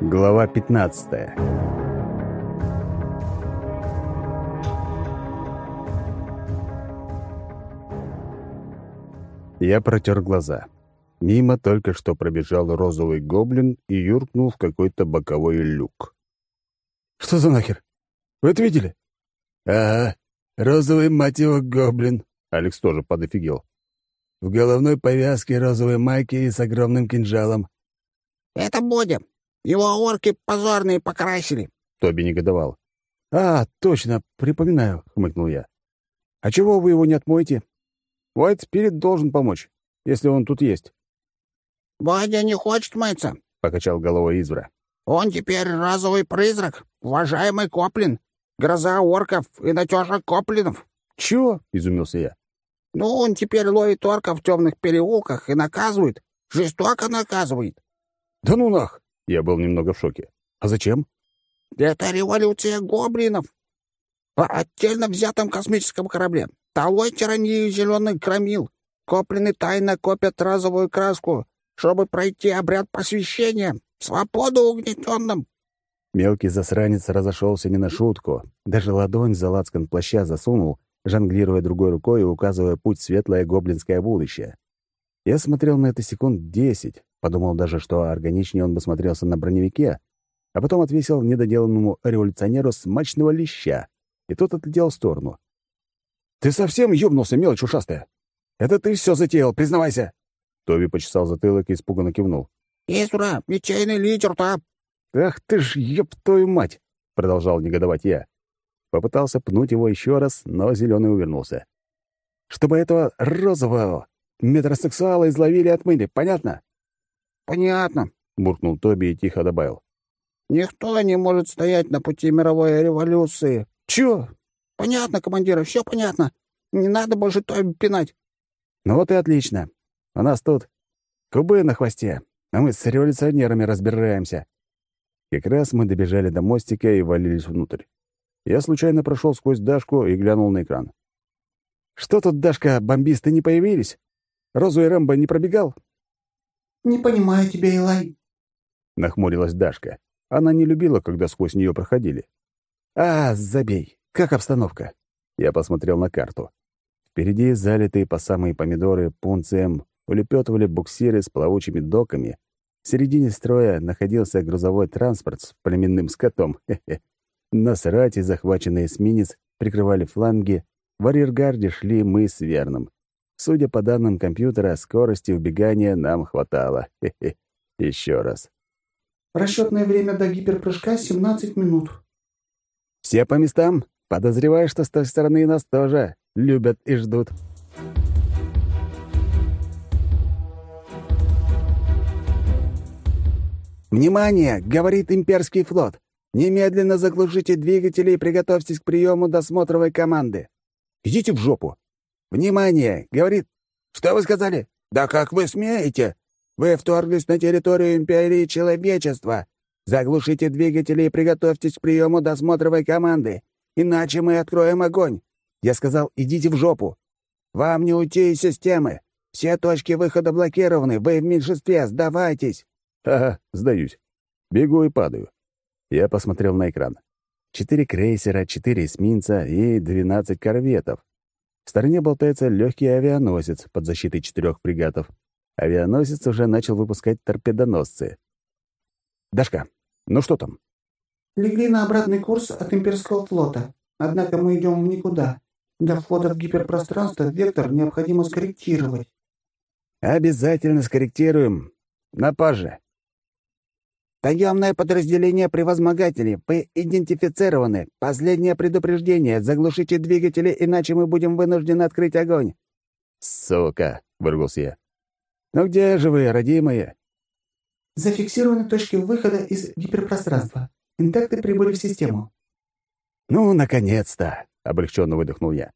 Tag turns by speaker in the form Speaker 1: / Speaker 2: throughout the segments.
Speaker 1: Глава 15 Я протер глаза. Мимо только что пробежал розовый гоблин и юркнул в какой-то боковой люк.
Speaker 2: «Что за нахер? Вы это видели?»
Speaker 3: «Ага, розовый, мать его, гоблин», —
Speaker 1: Алекс тоже подофигел.
Speaker 3: «В головной повязке розовой майки и с огромным кинжалом».
Speaker 4: «Это Бодя. Его орки позорные покрасили», —
Speaker 1: Тоби негодовал.
Speaker 2: «А, точно, припоминаю», — хмыкнул я. «А чего вы его не отмоете? Уайт Спирит должен помочь, если он тут есть».
Speaker 4: «Бодя не хочет мыться», —
Speaker 1: покачал головой Извра.
Speaker 4: «Он теперь разовый призрак, уважаемый Коплин, гроза орков и натежек Коплинов».
Speaker 2: «Чего?» — изумился я.
Speaker 4: «Ну, он теперь ловит орков в темных переулках и наказывает, жестоко наказывает».
Speaker 2: «Да ну нах!»
Speaker 1: — я был немного в шоке. «А зачем?»
Speaker 4: «Это революция гоблинов. По отдельно взятом космическом корабле. Талой тирании зеленый кромил. Коплины тайно копят разовую краску, чтобы пройти обряд посвящения. Свободу угнетенным!»
Speaker 1: Мелкий засранец разошелся не на шутку. Даже ладонь за лацкан плаща засунул, жонглируя другой рукой и указывая путь в светлое гоблинское будущее. Я смотрел на это секунд десять, подумал даже, что органичнее он бы смотрелся на броневике, а потом отвесил недоделанному революционеру смачного леща, и тот отлетел в сторону.
Speaker 2: «Ты совсем ёбнулся, мелочь ушастая? Это ты все затеял, признавайся!»
Speaker 1: Тоби почесал затылок и испуганно кивнул.
Speaker 4: «Исура, ничейный лидер-то!»
Speaker 2: «Ах ты ж, ёб твою мать!»
Speaker 1: — продолжал негодовать я. Попытался пнуть его еще раз, но зеленый увернулся.
Speaker 2: «Чтобы этого розового метросексуала изловили и отмыли, понятно?»
Speaker 4: «Понятно», —
Speaker 1: буркнул Тоби и тихо добавил.
Speaker 4: «Никто не может стоять на пути мировой революции».
Speaker 2: «Чё?»
Speaker 4: «Понятно, командир, все понятно. Не надо больше Тоби пинать».
Speaker 2: «Ну вот и отлично. У нас тут кубы на хвосте, а мы с революционерами разбираемся».
Speaker 1: Как раз мы добежали до мостика и валились внутрь. Я случайно прошел сквозь Дашку и глянул на экран.
Speaker 2: «Что тут, Дашка, бомбисты не появились? Розу и Рэмбо не пробегал?»
Speaker 5: «Не понимаю тебя, Илай», —
Speaker 1: нахмурилась Дашка. Она не любила, когда сквозь нее проходили.
Speaker 2: «А, забей. Как обстановка?»
Speaker 1: Я посмотрел на карту. Впереди, залитые по самые помидоры пунцием, улепетывали буксиры с плавучими доками. В середине строя находился грузовой транспорт с племенным скотом. Хе-хе. Насрать и захваченный эсминец прикрывали фланги. В арьергарде шли мы с Верном. Судя по данным компьютера, скорости убегания нам хватало. Хе-хе. Еще раз.
Speaker 5: Расчетное время до гиперпрыжка — 17 минут.
Speaker 1: Все по местам. Подозреваю, что с той стороны нас тоже любят и ждут.
Speaker 4: «Внимание!» — говорит имперский флот. «Немедленно заглушите двигатели и приготовьтесь к приему досмотровой команды».
Speaker 2: «Идите в жопу!»
Speaker 4: «Внимание!» — говорит... «Что вы сказали?» «Да как вы смеете? Вы вторглись на территорию Империи Человечества. Заглушите двигатели и приготовьтесь к приему досмотровой команды, иначе мы откроем огонь». Я сказал, идите в жопу. «Вам не уйти из системы. Все точки выхода блокированы, вы в меньшинстве, сдавайтесь».
Speaker 1: Ага, сдаюсь. Бегу и падаю. Я посмотрел на экран. Четыре крейсера, четыре эсминца и двенадцать корветов. В стороне болтается легкий авианосец под защитой четырех фрегатов. Авианосец уже начал выпускать торпедоносцы.
Speaker 2: «Дашка, ну что там?»
Speaker 5: «Легли на обратный курс от имперского флота. Однако мы идем в никуда. Для входа в гиперпространство вектор необходимо скорректировать».
Speaker 1: «Обязательно скорректируем. На паже».
Speaker 4: «Таемное подразделение превозмогателей. Вы идентифицированы. Последнее предупреждение. Заглушите двигатели, иначе мы будем вынуждены открыть огонь».
Speaker 1: «Сука!» — выругался я. «Ну где же вы, родимые?»
Speaker 5: «Зафиксированы точки выхода из гиперпространства. Интакты прибыли в систему».
Speaker 1: «Ну, наконец-то!» — облегченно выдохнул я.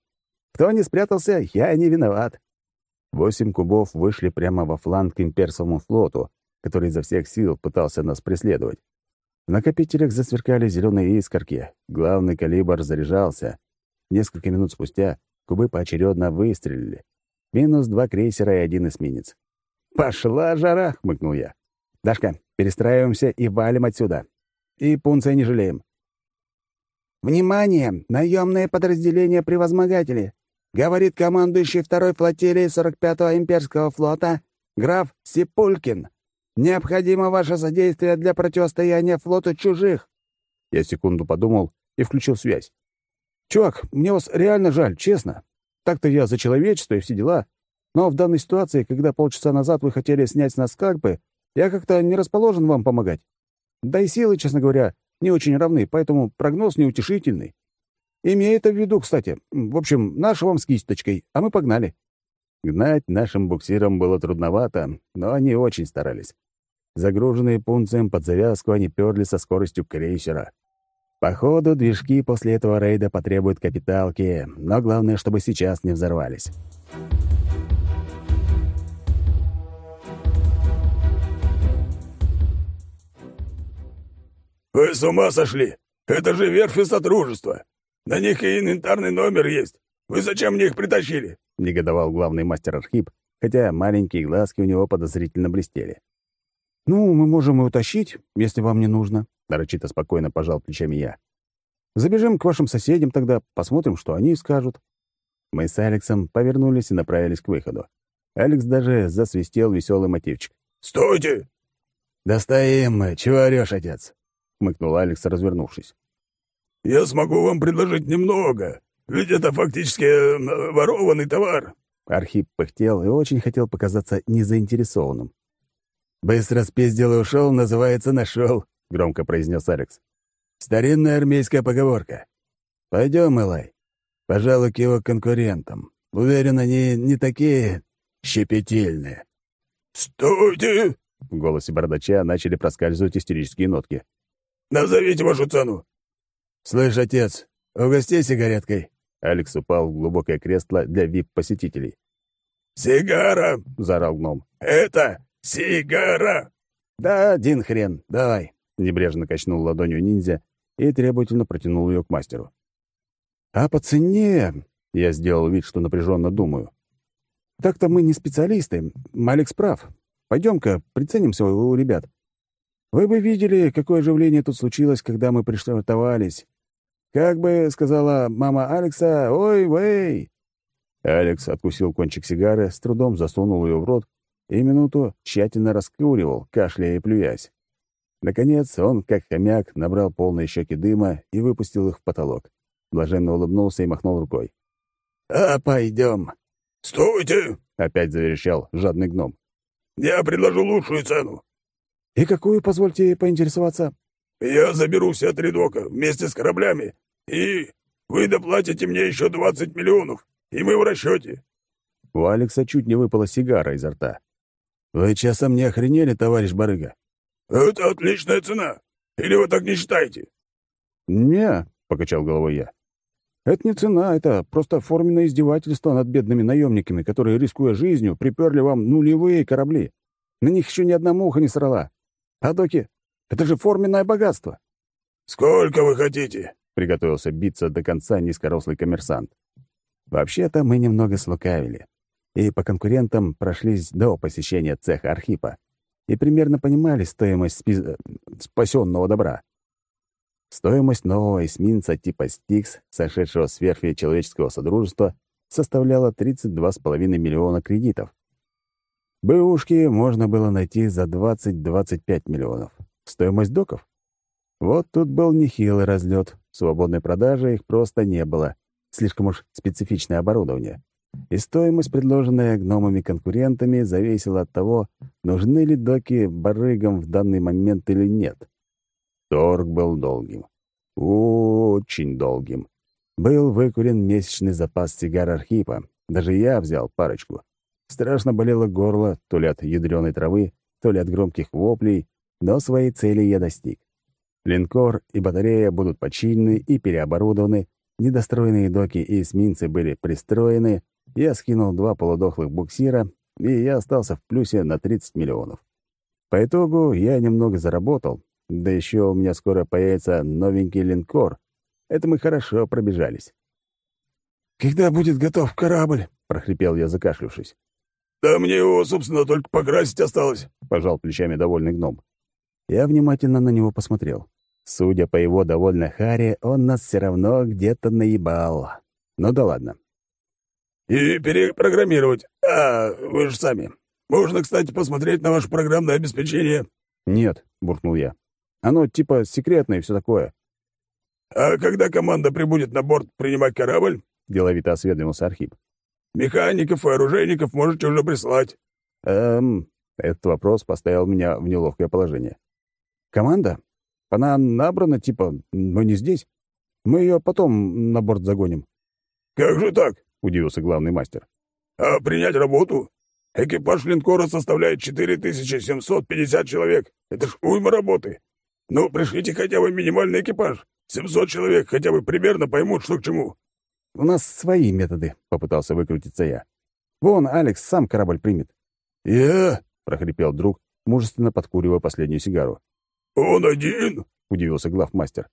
Speaker 1: «Кто не спрятался, я не виноват». Восемь кубов вышли прямо во фланг имперскому флоту, который изо всех сил пытался нас преследовать. В накопителях засверкали зеленые искорки. Главный калибр заряжался. Несколько минут спустя кубы поочередно выстрелили. Минус два крейсера и один эсминец. «Пошла жара!» — хмыкнул я. Дашка, перестраиваемся и валим отсюда. И пунция не жалеем.
Speaker 4: «Внимание! Наемное подразделение превозмогатели!» — говорит командующий второй флотилии 45-го имперского флота граф Сипулькин. «Необходимо ваше содействие для противостояния флоту чужих».
Speaker 1: Я секунду подумал и включил связь. «Чувак, мне вас реально жаль, честно. Так-то я за человечество и все дела. Но в данной ситуации, когда полчаса назад вы хотели снять с нас скальпы, я как-то не расположен вам помогать. Да и силы, честно говоря, не очень равны, поэтому прогноз неутешительный. Имей это в виду, кстати. В общем, наша вам с кисточкой, а мы погнали». Гнать нашим буксирам было трудновато, но они очень старались. Загруженные пунцием под завязку, они перли со скоростью крейсера. Походу, движки после этого рейда потребуют капиталки, но главное, чтобы сейчас не взорвались.
Speaker 2: «Вы с ума сошли? Это же верфи Содружества! На них и инвентарный номер есть! Вы зачем мне их притащили?»
Speaker 1: — негодовал главный мастер Архип, хотя маленькие глазки у него подозрительно блестели. «Ну, мы можем и утащить, если вам не нужно», — нарочито спокойно пожал плечами я. «Забежим к вашим соседям тогда, посмотрим, что они скажут». Мы с Алексом повернулись и направились к выходу. Алекс даже засвистел веселый мотивчик.
Speaker 2: «Стойте!»
Speaker 3: «Да стоим мы, чего орёшь, отец?»
Speaker 1: хмыкнул Алекс, развернувшись.
Speaker 2: «Я смогу вам предложить немного, ведь это фактически э, ворованный товар».
Speaker 1: Архип пыхтел и очень хотел показаться незаинтересованным.
Speaker 3: «Быстро спиздил и ушел, называется «нашел», — громко произнес Алекс. «Старинная армейская поговорка. Пойдем, Элай. Пожалуй, к его конкурентам. Уверен, они не такие щепетильные».
Speaker 2: «Стойте!»
Speaker 1: — в голосе бородача начали проскальзывать истерические нотки.
Speaker 2: Назовите вашу цену».
Speaker 3: «Слышь, отец, угости сигареткой».
Speaker 1: Алекс упал в глубокое кресло для вип-посетителей.
Speaker 2: «Сигара!» — заорал гном. «Это сигара!»
Speaker 1: «Да, один хрен, давай!» — небрежно качнул ладонью ниндзя и требовательно протянул ее к мастеру. «А по цене...» — я сделал вид, что напряженно думаю. «Так-то мы не специалисты. Алекс прав. Пойдем-ка, приценимся у ребят. Вы бы видели, какое оживление тут случилось, когда мы приштартовались. Как бы сказала мама Алекса, «Ой-вей!» Алекс откусил кончик сигары, с трудом засунул ее в рот и минуту тщательно раскуривал, кашляя и плюясь. Наконец он, как хомяк, набрал полные щеки дыма и выпустил их в потолок. Блаженно улыбнулся и махнул рукой.
Speaker 3: «А, пойдем!»
Speaker 2: «Стойте!»
Speaker 1: — опять заверещал жадный гном.
Speaker 2: «Я предложу лучшую цену.
Speaker 1: «И какую, позвольте поинтересоваться?»
Speaker 2: «Я заберу все три дока вместе с кораблями, и вы доплатите мне еще двадцать миллионов, и мы в расчете».
Speaker 1: У Алекса чуть не выпала сигара изо рта.
Speaker 3: «Вы часом не охренели, товарищ барыга?»
Speaker 2: «Это отличная цена. Или вы так не считаете?»
Speaker 1: «Не», — покачал головой я. «Это не цена, это просто форменное издевательство над бедными наемниками, которые, рискуя жизнью, приперли вам нулевые корабли. На них еще ни одна муха не срала. А доки — это же форменное богатство.
Speaker 2: «Сколько вы хотите?»
Speaker 1: — приготовился биться до конца низкорослый коммерсант. Вообще-то мы немного слукавили. И по конкурентам прошлись до посещения цеха Архипа и примерно понимали стоимость спи... спасенного добра. Стоимость нового эсминца типа «Стикс», сошедшего с верфи человеческого содружества, составляла 32,5 миллиона кредитов. Бэушки можно было найти за 20-25 миллионов. Стоимость доков? Вот тут был нехилый разлет. Свободной продажи их просто не было. Слишком уж специфичное оборудование. И стоимость, предложенная гномами-конкурентами, зависела от того, нужны ли доки барыгам в данный момент или нет. Торг был долгим. Очень долгим. Был выкурен месячный запас сигар Архипа. Даже я взял парочку. Страшно болело горло то ли от ядреной травы, то ли от громких воплей, но своей цели я достиг. Линкор и батарея будут починены и переоборудованы, недостроенные доки и эсминцы были пристроены, я скинул два полудохлых буксира, и я остался в плюсе на 30 миллионов. По итогу я немного заработал, да еще у меня скоро появится новенький линкор. Это мы хорошо пробежались.
Speaker 3: «Когда будет готов корабль?»
Speaker 1: — прохрипел я, закашлявшись.
Speaker 2: «Да мне его, собственно, только покрасить осталось», —
Speaker 1: пожал плечами довольный гном. Я внимательно на него посмотрел. Судя по его довольно харе, он нас все равно где-то наебал. Ну да ладно.
Speaker 3: «И перепрограммировать. А, вы же сами. Можно, кстати, посмотреть на ваше программное обеспечение».
Speaker 1: «Нет», — буркнул я. «Оно типа секретное и все такое».
Speaker 3: «А когда команда прибудет на борт принимать корабль?» — деловито осведомился Архип. «Механиков и оружейников можете уже прислать».
Speaker 1: «Эм...» — этот вопрос поставил меня в неловкое положение. «Команда? Она набрана, типа, но не здесь. Мы ее потом на борт загоним».
Speaker 3: «Как же так?»
Speaker 1: — удивился главный мастер.
Speaker 3: «А принять работу? Экипаж линкора составляет 4750 человек. Это ж уйма работы. Ну, пришлите хотя бы минимальный экипаж. 700 человек хотя бы примерно поймут, что к чему».
Speaker 1: «У нас свои методы», — попытался выкрутиться я. «Вон, Алекс сам корабль примет».
Speaker 3: «Я?»
Speaker 1: — прохрипел друг, мужественно подкуривая последнюю сигару.
Speaker 3: «Он один?»
Speaker 1: — удивился главмастер.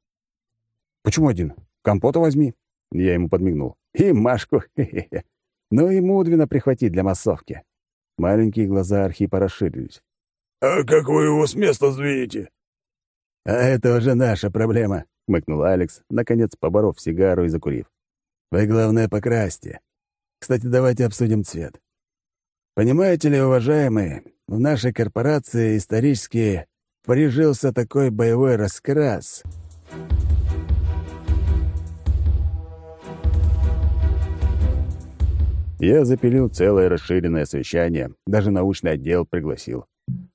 Speaker 1: «Почему один? Компота возьми». Я ему подмигнул. «И Машку, хе-хе-хе. Ну и Мудвина прихвати для массовки». Маленькие глаза Архипа расширились.
Speaker 3: «А как вы его с места сдвинете?»
Speaker 1: «А это уже наша проблема», — хмыкнул Алекс, наконец поборов сигару и закурив. «Вы, главное, покрасьте. Кстати, давайте обсудим цвет. Понимаете ли, уважаемые, в нашей корпорации исторически прижился такой боевой раскрас». Я запилил целое расширенное совещание, даже научный отдел пригласил.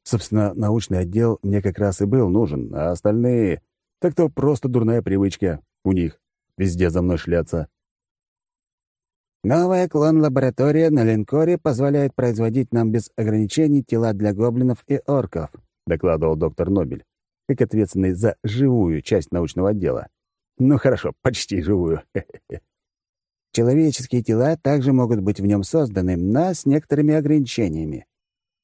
Speaker 1: Собственно, научный отдел мне как раз и был нужен, а остальные... Так то просто дурная привычка у них. Везде за мной шляться.
Speaker 6: Новая клон-лаборатория на линкоре позволяет производить нам без ограничений тела для гоблинов и орков,
Speaker 1: докладывал доктор Нобель, как ответственный за живую часть научного отдела. Ну хорошо, почти живую.
Speaker 6: Человеческие тела также могут быть в нем созданы, но с некоторыми ограничениями.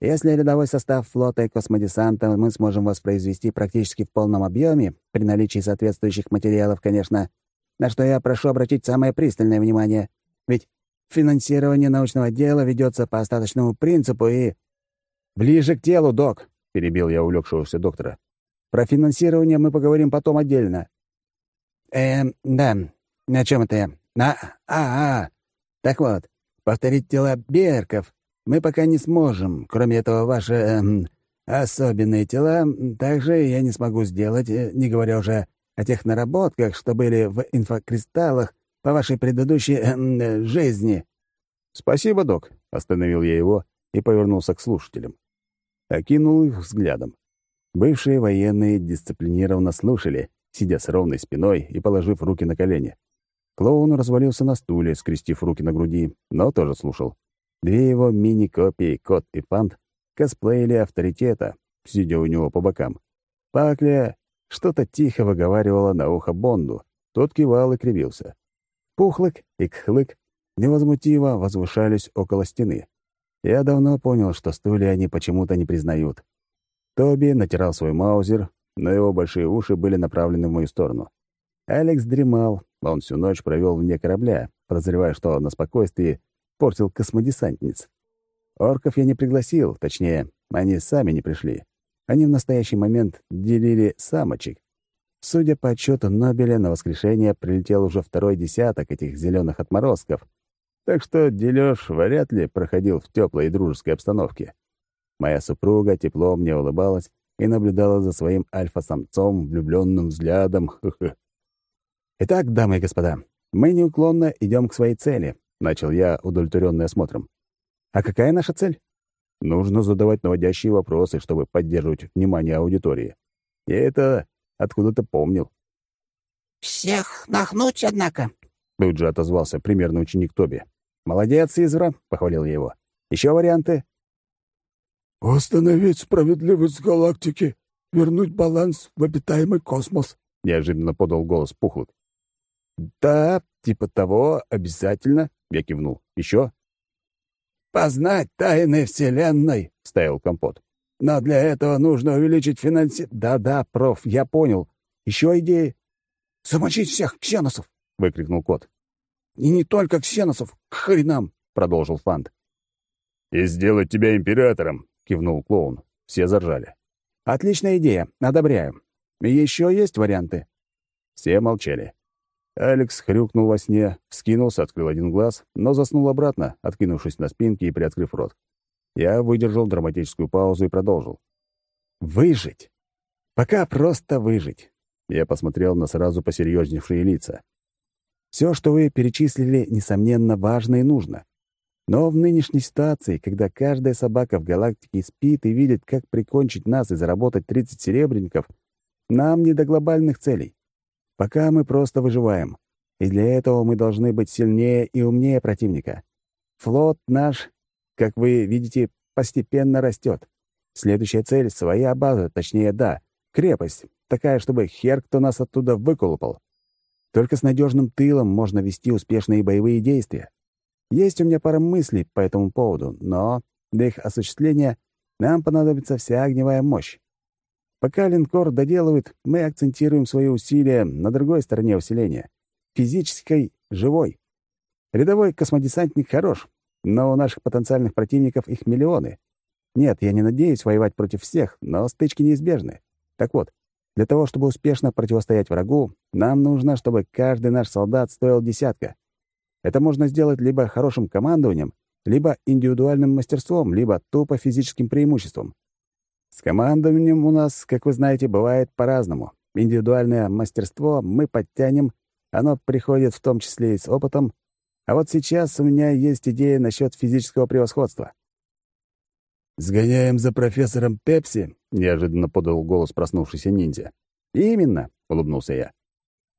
Speaker 6: Если рядовой состав флота и космодесанта мы сможем воспроизвести практически в полном объеме, при наличии соответствующих материалов, конечно, на что я прошу обратить самое пристальное внимание, ведь финансирование научного дела ведется по остаточному принципу и...
Speaker 1: «Ближе к телу, док», — перебил я увлекшегося доктора. «Про финансирование мы поговорим потом отдельно».
Speaker 6: «Эм, да. О чем это я? А, а, а. Так вот, повторить дела Берков мы пока не сможем. Кроме этого, ваши эм, особенные тела также я не смогу сделать, э, не говоря уже о тех наработках, что были в инфокристаллах по вашей предыдущей эм, э, жизни».
Speaker 1: «Спасибо, док», — остановил я его и повернулся к слушателям. Окинул их взглядом. Бывшие военные дисциплинированно слушали, сидя с ровной спиной и положив руки на колени. Клоун развалился на стуле, скрестив руки на груди, но тоже слушал. Две его мини-копии, Кот и Пант, косплеили авторитета, сидя у него по бокам. Пакля что-то тихо выговаривала на ухо Бонду. Тот кивал и кривился. Пухлык и Кхлык невозмутимо возвышались около стены. Я давно понял, что стулья они почему-то не признают. Тоби натирал свой маузер, но его большие уши были направлены в мою сторону. Алекс дремал, он всю ночь провел вне корабля, подозревая, что на спокойствии портил космодесантниц. Орков я не пригласил, точнее, они сами не пришли. Они в настоящий момент делили самочек. Судя по отчету Нобеля, на воскрешение прилетел уже второй десяток этих зеленых отморозков, так что дележ вряд ли проходил в теплой и дружеской обстановке. Моя супруга тепло мне улыбалась и наблюдала за своим альфа-самцом влюбленным взглядом. Итак, дамы и господа, мы неуклонно идем к своей цели, начал я, удовлетворенный осмотром. А какая наша цель? Нужно задавать наводящие вопросы, чтобы поддерживать внимание аудитории. Я это откуда-то помнил.
Speaker 7: «Всех нахнуть, однако», —
Speaker 1: тут же отозвался примерный ученик Тоби. «Молодец, Извра», — похвалил я его. Еще варианты?»
Speaker 3: «Восстановить справедливость галактики, вернуть баланс в обитаемый космос», —
Speaker 1: неожиданно подал голос Пухлок. «Да, типа того, обязательно», — я кивнул. «Еще?»
Speaker 3: «Познать тайны Вселенной», — вставил Компот. «Но для этого нужно увеличить финанси...»
Speaker 1: «Да-да, проф, я понял. Еще идеи?»
Speaker 5: «Замочить всех ксеносов!»
Speaker 1: — выкрикнул кот.
Speaker 5: «И не только ксеносов, к хренам!»
Speaker 1: — продолжил Фант.
Speaker 3: «И сделать тебя императором!» — кивнул клоун.
Speaker 1: Все заржали.
Speaker 2: «Отличная идея. Одобряю. Еще есть варианты?»
Speaker 1: Все молчали. Алекс хрюкнул во сне, вскинулся, открыл один глаз, но заснул обратно, откинувшись на спинке и приоткрыв рот. Я выдержал драматическую паузу и продолжил.
Speaker 2: «Выжить. Пока просто выжить».
Speaker 1: Я посмотрел на сразу посерьезневшие лица.
Speaker 2: Все, что вы перечислили, несомненно, важно и нужно. Но в нынешней ситуации, когда каждая собака в галактике спит и видит, как прикончить нас и заработать 30 серебряников, нам не до глобальных целей. Пока мы просто выживаем. И для этого мы должны быть сильнее и умнее противника. Флот наш, как вы видите, постепенно растет. Следующая цель — своя база, точнее, да, крепость, такая, чтобы хер кто нас оттуда выколупал. Только с надежным тылом можно вести успешные боевые действия. Есть у меня пара мыслей по этому поводу, но для их осуществления нам понадобится вся огневая мощь. Пока линкор доделывает, мы акцентируем свои усилия на другой стороне усиления — физической, живой. Рядовой космодесантник хорош, но у наших потенциальных противников их миллионы. Нет, я не надеюсь воевать против всех, но стычки неизбежны. Так вот, для того, чтобы успешно противостоять врагу, нам нужно, чтобы каждый наш солдат стоил десятка. Это можно сделать либо хорошим командованием, либо индивидуальным мастерством, либо тупо физическим преимуществом. С командованием у нас, как вы знаете, бывает по-разному. Индивидуальное мастерство мы подтянем, оно приходит в том числе и с опытом, а вот сейчас у меня есть идея насчет физического превосходства.
Speaker 3: «Сгоняем за профессором Пепси?»
Speaker 1: — неожиданно подал голос проснувшийся ниндзя.
Speaker 2: «Именно», — улыбнулся я.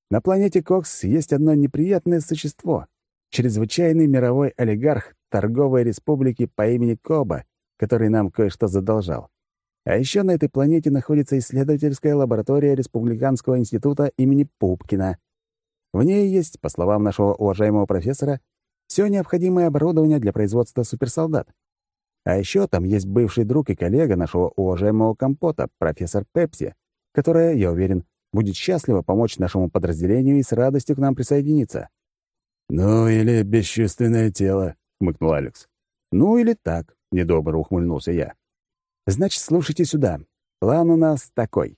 Speaker 2: «На планете Кокс есть одно неприятное существо — чрезвычайный мировой олигарх торговой республики по имени Коба, который нам кое-что задолжал. А еще на этой планете находится исследовательская лаборатория Республиканского института имени Пупкина. В ней есть, по словам нашего уважаемого профессора, все необходимое оборудование для производства суперсолдат. А еще там есть бывший друг и коллега нашего уважаемого компота, профессор Пепси, которая, я уверен, будет счастлива помочь нашему подразделению и с радостью к нам присоединиться».
Speaker 3: «Ну или бесчувственное тело», —
Speaker 1: хмыкнул Алекс.
Speaker 2: «Ну или так», —
Speaker 1: недобро ухмыльнулся я.
Speaker 2: «Значит, слушайте сюда. План у нас такой.